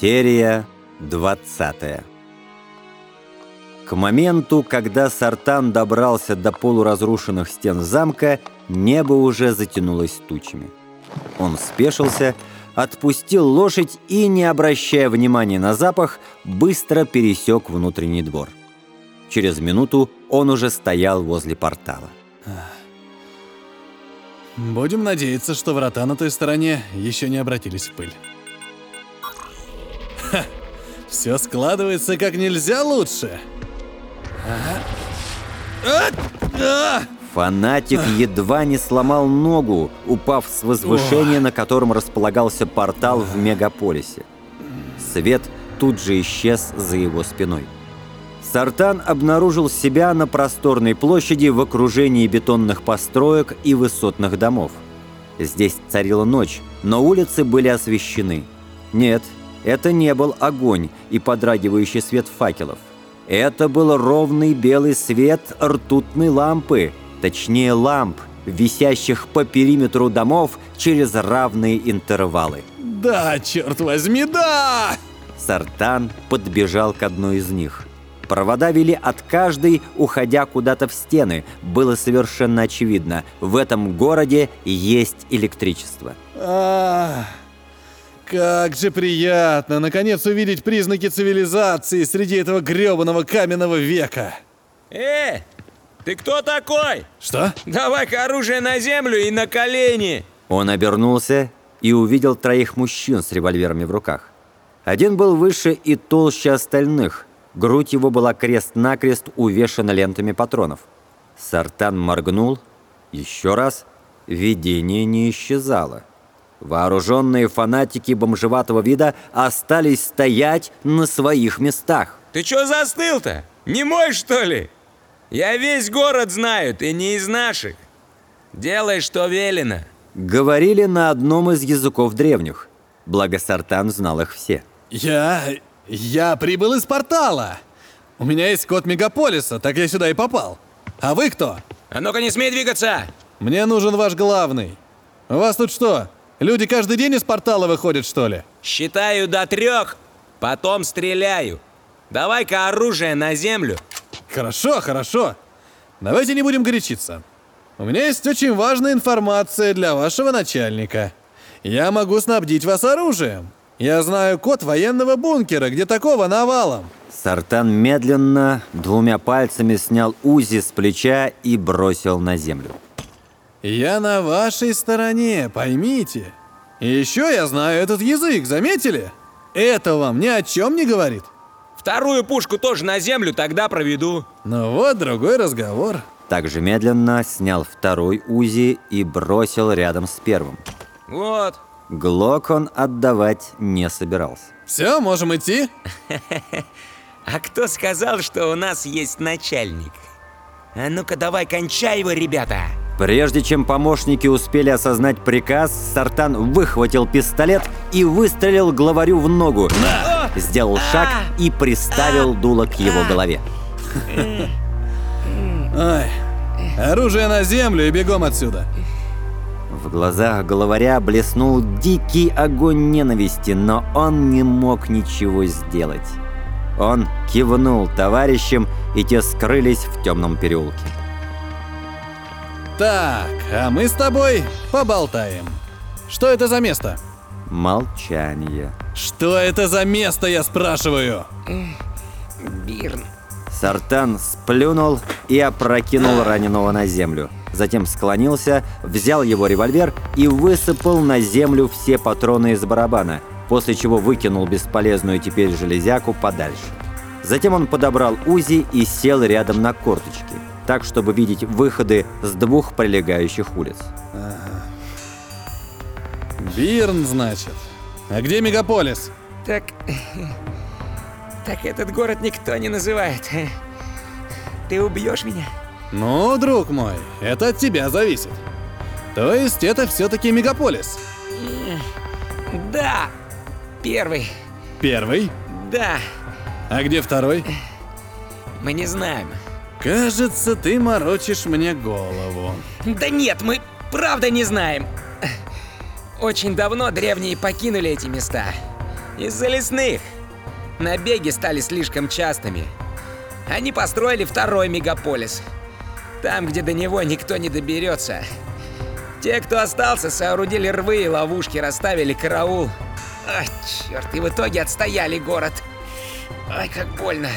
Серия 20 К моменту, когда Сартан добрался до полуразрушенных стен замка, небо уже затянулось тучами. Он спешился, отпустил лошадь и, не обращая внимания на запах, быстро пересек внутренний двор. Через минуту он уже стоял возле портала. Будем надеяться, что врата на той стороне еще не обратились в пыль. Все складывается как нельзя лучше. А! Фанатик едва не сломал ногу, упав с возвышения, на котором располагался портал в мегаполисе. Свет тут же исчез за его спиной. Сартан обнаружил себя на просторной площади в окружении бетонных построек и высотных домов. Здесь царила ночь, но улицы были освещены. Нет, это не был огонь и подрагивающий свет факелов. Это был ровный белый свет ртутной лампы, точнее ламп, висящих по периметру домов через равные интервалы. Да, черт возьми, да! Сартан подбежал к одной из них. Провода вели от каждой, уходя куда-то в стены. Было совершенно очевидно, в этом городе есть электричество. А, как же приятно, наконец, увидеть признаки цивилизации среди этого грёбаного каменного века. Э, ты кто такой? Что? Давай-ка оружие на землю и на колени. Он обернулся и увидел троих мужчин с револьверами в руках. Один был выше и толще остальных. Грудь его была крест-накрест увешана лентами патронов. Сартан моргнул. Еще раз. Видение не исчезало. Вооруженные фанатики бомжеватого вида остались стоять на своих местах. Ты чё застыл-то? Не мой, что ли? Я весь город знаю, ты не из наших. Делай, что велено. Говорили на одном из языков древних. Благо Сартан знал их все. Я... я прибыл из портала. У меня есть код мегаполиса, так я сюда и попал. А вы кто? А ну-ка не смей двигаться! Мне нужен ваш главный. У вас тут что, люди каждый день из портала выходят, что ли? Считаю до трех, потом стреляю. Давай-ка оружие на землю. Хорошо, хорошо. Давайте не будем горячиться. У меня есть очень важная информация для вашего начальника. Я могу снабдить вас оружием. Я знаю код военного бункера, где такого навалом. Сартан медленно двумя пальцами снял УЗИ с плеча и бросил на землю. Я на вашей стороне, поймите. И еще я знаю этот язык, заметили? Это вам ни о чем не говорит. Вторую пушку тоже на землю тогда проведу. Ну вот другой разговор. Также медленно снял второй УЗИ и бросил рядом с первым. Вот. Глок он отдавать не собирался. Все, можем идти? А кто сказал, что у нас есть начальник? А ну-ка давай кончай его, ребята. Прежде чем помощники успели осознать приказ, Сартан выхватил пистолет и выстрелил главарю в ногу. Сделал шаг и приставил дуло к его голове. Ой, оружие на землю и бегом отсюда. В глазах главаря блеснул дикий огонь ненависти, но он не мог ничего сделать. Он кивнул товарищам, и те скрылись в темном переулке. Так, а мы с тобой поболтаем. Что это за место? Молчание. Что это за место, я спрашиваю? Бирн. Сартан сплюнул и опрокинул раненого на землю. Затем склонился, взял его револьвер и высыпал на землю все патроны из барабана, после чего выкинул бесполезную теперь железяку подальше. Затем он подобрал Узи и сел рядом на корточки, так, чтобы видеть выходы с двух прилегающих улиц. Бирн, значит. А где мегаполис? Так... Так этот город никто не называет. Ты убьешь меня? Ну, друг мой, это от тебя зависит. То есть это все-таки мегаполис? Да. Первый. Первый? Да. А где второй? Мы не знаем. Кажется, ты морочишь мне голову. Да нет, мы правда не знаем. Очень давно древние покинули эти места. Из-за лесных. Набеги стали слишком частыми. Они построили второй мегаполис. Там, где до него никто не доберется. Те, кто остался, соорудили рвы и ловушки, расставили караул. Ай, черт, и в итоге отстояли город. Ай, как больно.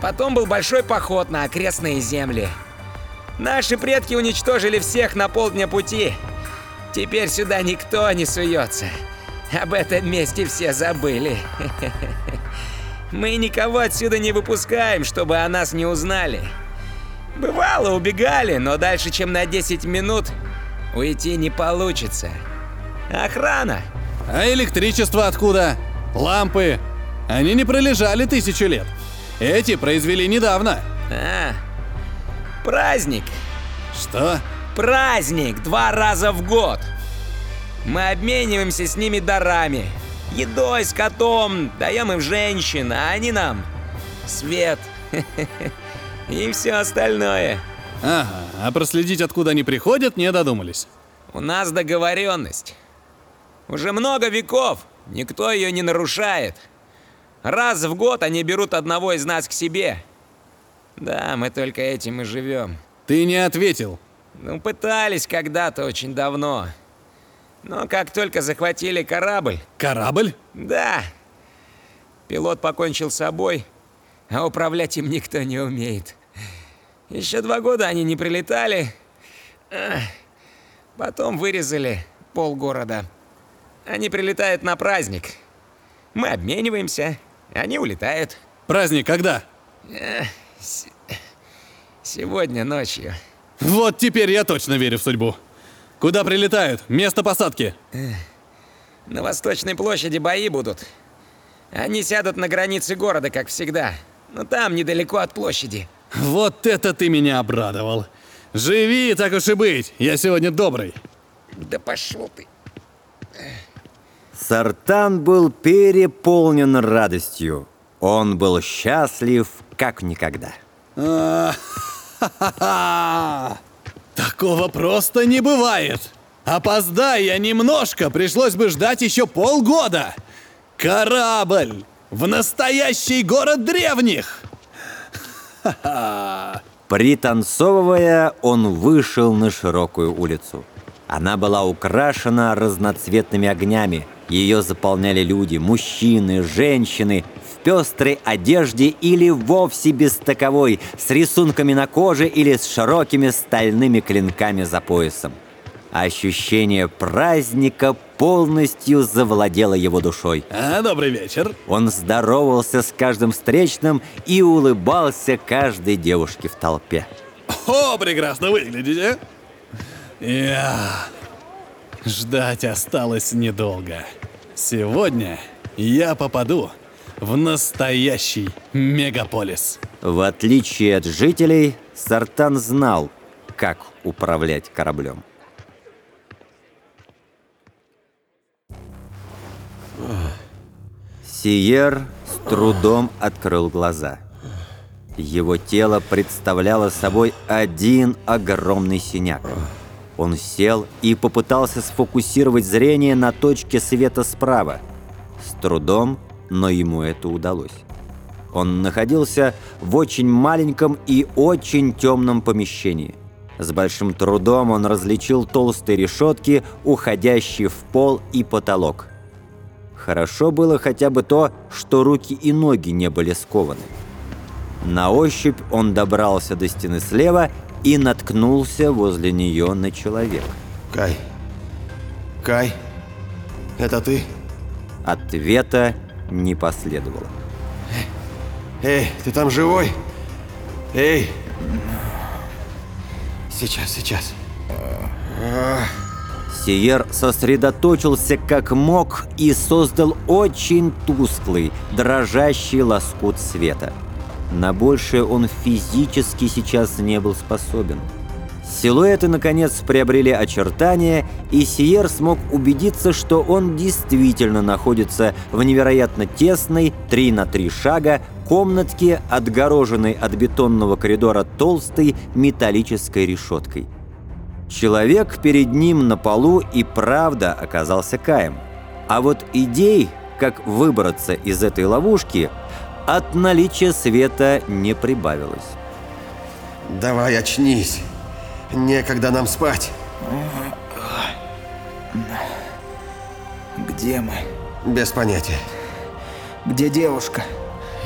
Потом был большой поход на окрестные земли. Наши предки уничтожили всех на полдня пути. Теперь сюда никто не суется. Об этом месте все забыли. Мы никого отсюда не выпускаем, чтобы о нас не узнали. Бывало, убегали, но дальше, чем на 10 минут, уйти не получится. Охрана. А электричество откуда? Лампы? Они не пролежали тысячу лет. Эти произвели недавно. А, праздник. Что? Праздник два раза в год. Мы обмениваемся с ними дарами. Едой, с котом, даем им женщин, а они нам свет. И все остальное. Ага, а проследить, откуда они приходят, не додумались. У нас договоренность. Уже много веков, никто ее не нарушает. Раз в год они берут одного из нас к себе. Да, мы только этим и живем. Ты не ответил. Ну, пытались когда-то очень давно. Но как только захватили корабль... Корабль? Да. Пилот покончил с собой, а управлять им никто не умеет. Еще два года они не прилетали. Потом вырезали полгорода. Они прилетают на праздник. Мы обмениваемся, они улетают. Праздник когда? Эх, с- Сегодня ночью. Вот теперь я точно верю в судьбу. Куда прилетают? Место посадки. На Восточной площади бои будут. Они сядут на границе города, как всегда. Но там, недалеко от площади. Вот это ты меня обрадовал. Живи, так уж и быть. Я сегодня добрый. Да пошел ты. Сартан был переполнен радостью. Он был счастлив, как никогда. Такого просто не бывает. Опоздай я немножко, пришлось бы ждать еще полгода. Корабль в настоящий город древних. Пританцовывая, он вышел на широкую улицу. Она была украшена разноцветными огнями. Ее заполняли люди, мужчины, женщины, в пестрой одежде или вовсе без таковой, с рисунками на коже или с широкими стальными клинками за поясом. Ощущение праздника полностью завладело его душой. А, добрый вечер. Он здоровался с каждым встречным и улыбался каждой девушке в толпе. О, прекрасно выглядите. Я... Ждать осталось недолго. Сегодня я попаду в настоящий мегаполис. В отличие от жителей, Сартан знал, как управлять кораблем. Сиер с трудом открыл глаза. Его тело представляло собой один огромный синяк. Он сел и попытался сфокусировать зрение на точке света справа. С трудом, но ему это удалось. Он находился в очень маленьком и очень темном помещении. С большим трудом он различил толстые решетки, уходящие в пол и потолок. Хорошо было хотя бы то, что руки и ноги не были скованы. На ощупь он добрался до стены слева и наткнулся возле нее на человека. Кай. Кай. Это ты? Ответа не последовало. Эй, ты там живой? Эй. Сейчас, сейчас. Сиер сосредоточился как мог и создал очень тусклый, дрожащий лоскут света. На большее он физически сейчас не был способен. Силуэты, наконец, приобрели очертания, и Сиер смог убедиться, что он действительно находится в невероятно тесной 3 на 3 шага комнатке, отгороженной от бетонного коридора толстой металлической решеткой. Человек перед ним на полу и правда оказался Каем. А вот идей, как выбраться из этой ловушки, от наличия света не прибавилось. Давай очнись. Некогда нам спать. Где мы? Без понятия. Где девушка?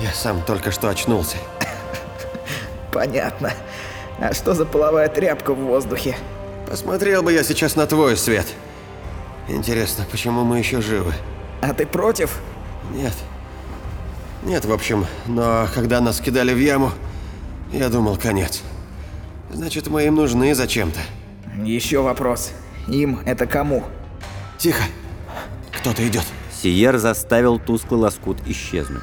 Я сам только что очнулся. Понятно. А что за половая тряпка в воздухе? Посмотрел бы я сейчас на твой свет. Интересно, почему мы еще живы? А ты против? Нет. Нет, в общем, но когда нас кидали в яму, я думал, конец. Значит, мы им нужны зачем-то. Еще вопрос. Им это кому? Тихо. Кто-то идет. Сиер заставил тусклый лоскут исчезнуть.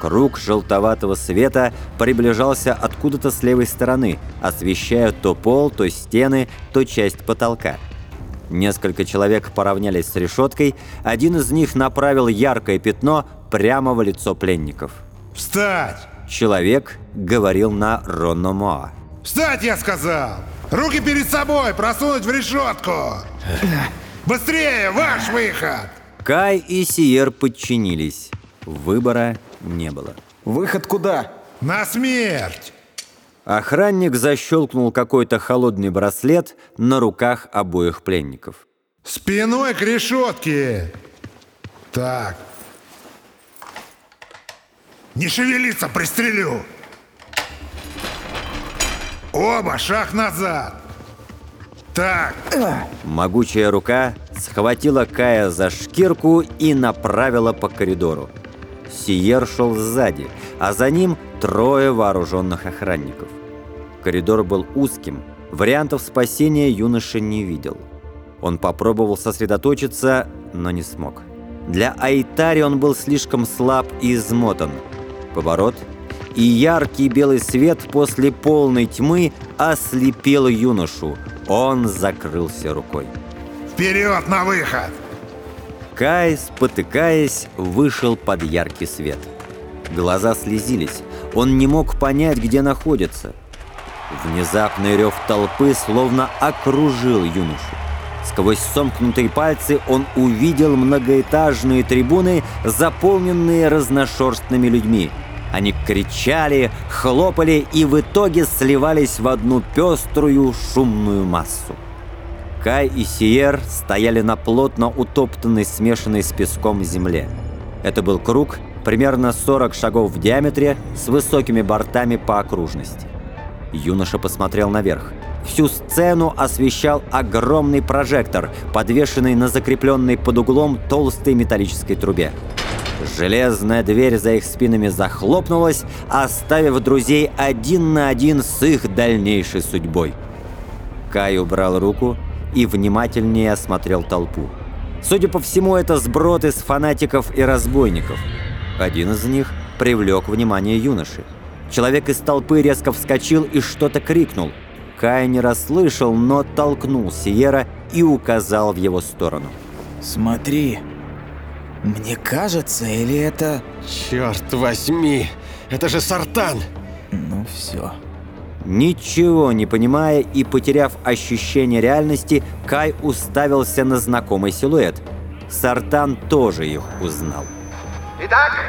Круг желтоватого света приближался откуда-то с левой стороны, освещая то пол, то стены, то часть потолка. Несколько человек поравнялись с решеткой, один из них направил яркое пятно прямо в лицо пленников. Встать! Человек говорил на Рономоа. Встать, я сказал! Руки перед собой, просунуть в решетку! Быстрее, ваш выход! Кай и Сиер подчинились. Выбора не было. Выход куда? На смерть! Охранник защелкнул какой-то холодный браслет на руках обоих пленников. Спиной к решетке! Так. Не шевелиться, пристрелю! Оба, шаг назад! Так, Могучая рука схватила Кая за шкирку и направила по коридору. Сиер шел сзади, а за ним трое вооруженных охранников. Коридор был узким, вариантов спасения юноша не видел. Он попробовал сосредоточиться, но не смог. Для Айтари он был слишком слаб и измотан. Поворот, и яркий белый свет после полной тьмы ослепил юношу. Он закрылся рукой. вперед на выход! Кай, спотыкаясь, вышел под яркий свет. Глаза слезились. Он не мог понять, где находится. Внезапный рев толпы словно окружил юношу. Сквозь сомкнутые пальцы он увидел многоэтажные трибуны, заполненные разношерстными людьми. Они кричали, хлопали и в итоге сливались в одну пеструю шумную массу. Кай и Сиер стояли на плотно утоптанной, смешанной с песком земле. Это был круг, примерно 40 шагов в диаметре, с высокими бортами по окружности. Юноша посмотрел наверх. Всю сцену освещал огромный прожектор, подвешенный на закрепленной под углом толстой металлической трубе. Железная дверь за их спинами захлопнулась, оставив друзей один на один с их дальнейшей судьбой. Кай убрал руку и внимательнее осмотрел толпу. Судя по всему, это сброд из фанатиков и разбойников. Один из них привлек внимание юноши. Человек из толпы резко вскочил и что-то крикнул. Кай не расслышал, но толкнул Сиера и указал в его сторону. Смотри. Мне кажется, или это... Черт возьми! Это же Сартан! Ну все. Ничего не понимая и потеряв ощущение реальности, Кай уставился на знакомый силуэт. Сартан тоже их узнал. Итак,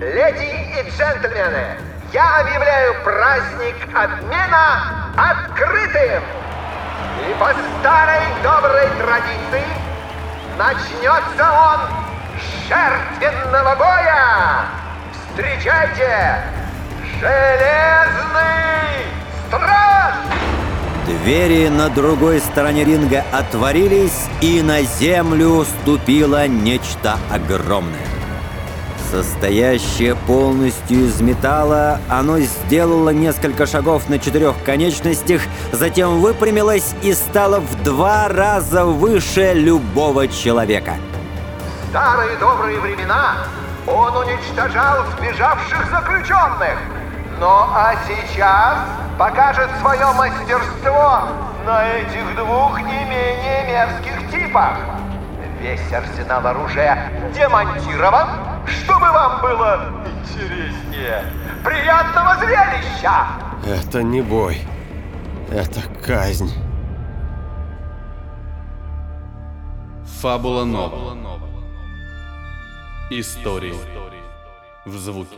леди и джентльмены, я объявляю праздник обмена открытым! И по старой доброй традиции начнется он жертвенного боя! Встречайте! Железный страж! Двери на другой стороне ринга отворились, и на землю ступило нечто огромное. Состоящее полностью из металла, оно сделало несколько шагов на четырех конечностях, затем выпрямилось и стало в два раза выше любого человека. Старые добрые времена он уничтожал сбежавших заключенных. Ну а сейчас покажет свое мастерство на этих двух не менее мерзких типах. Весь арсенал оружия демонтирован, чтобы вам было интереснее. Приятного зрелища! Это не бой. Это казнь. Фабула Нова. Истории в звуке.